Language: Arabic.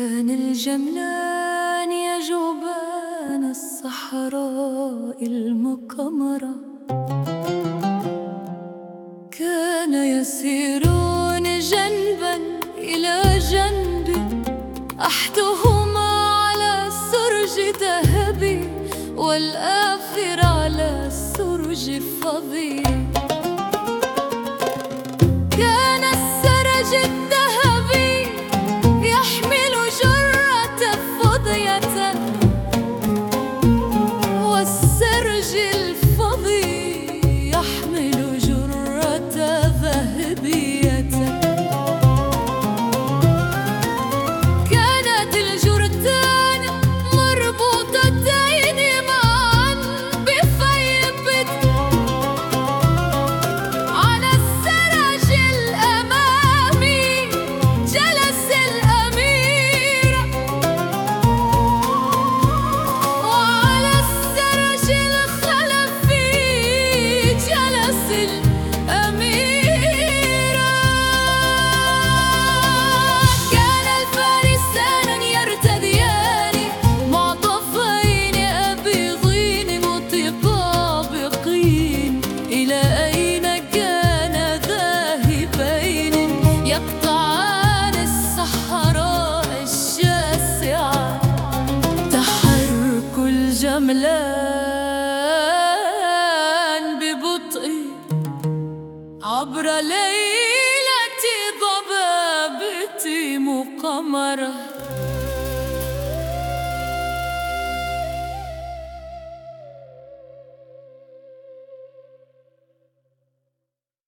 جملان يا جوبان الصحراء المقمرة. كان يسيرون جنبا إلى جنب أحدهما على سرج ذهبي والآخر على سرج فضي. الجملان ببطء عبر ليلة ضبابة مقمرة.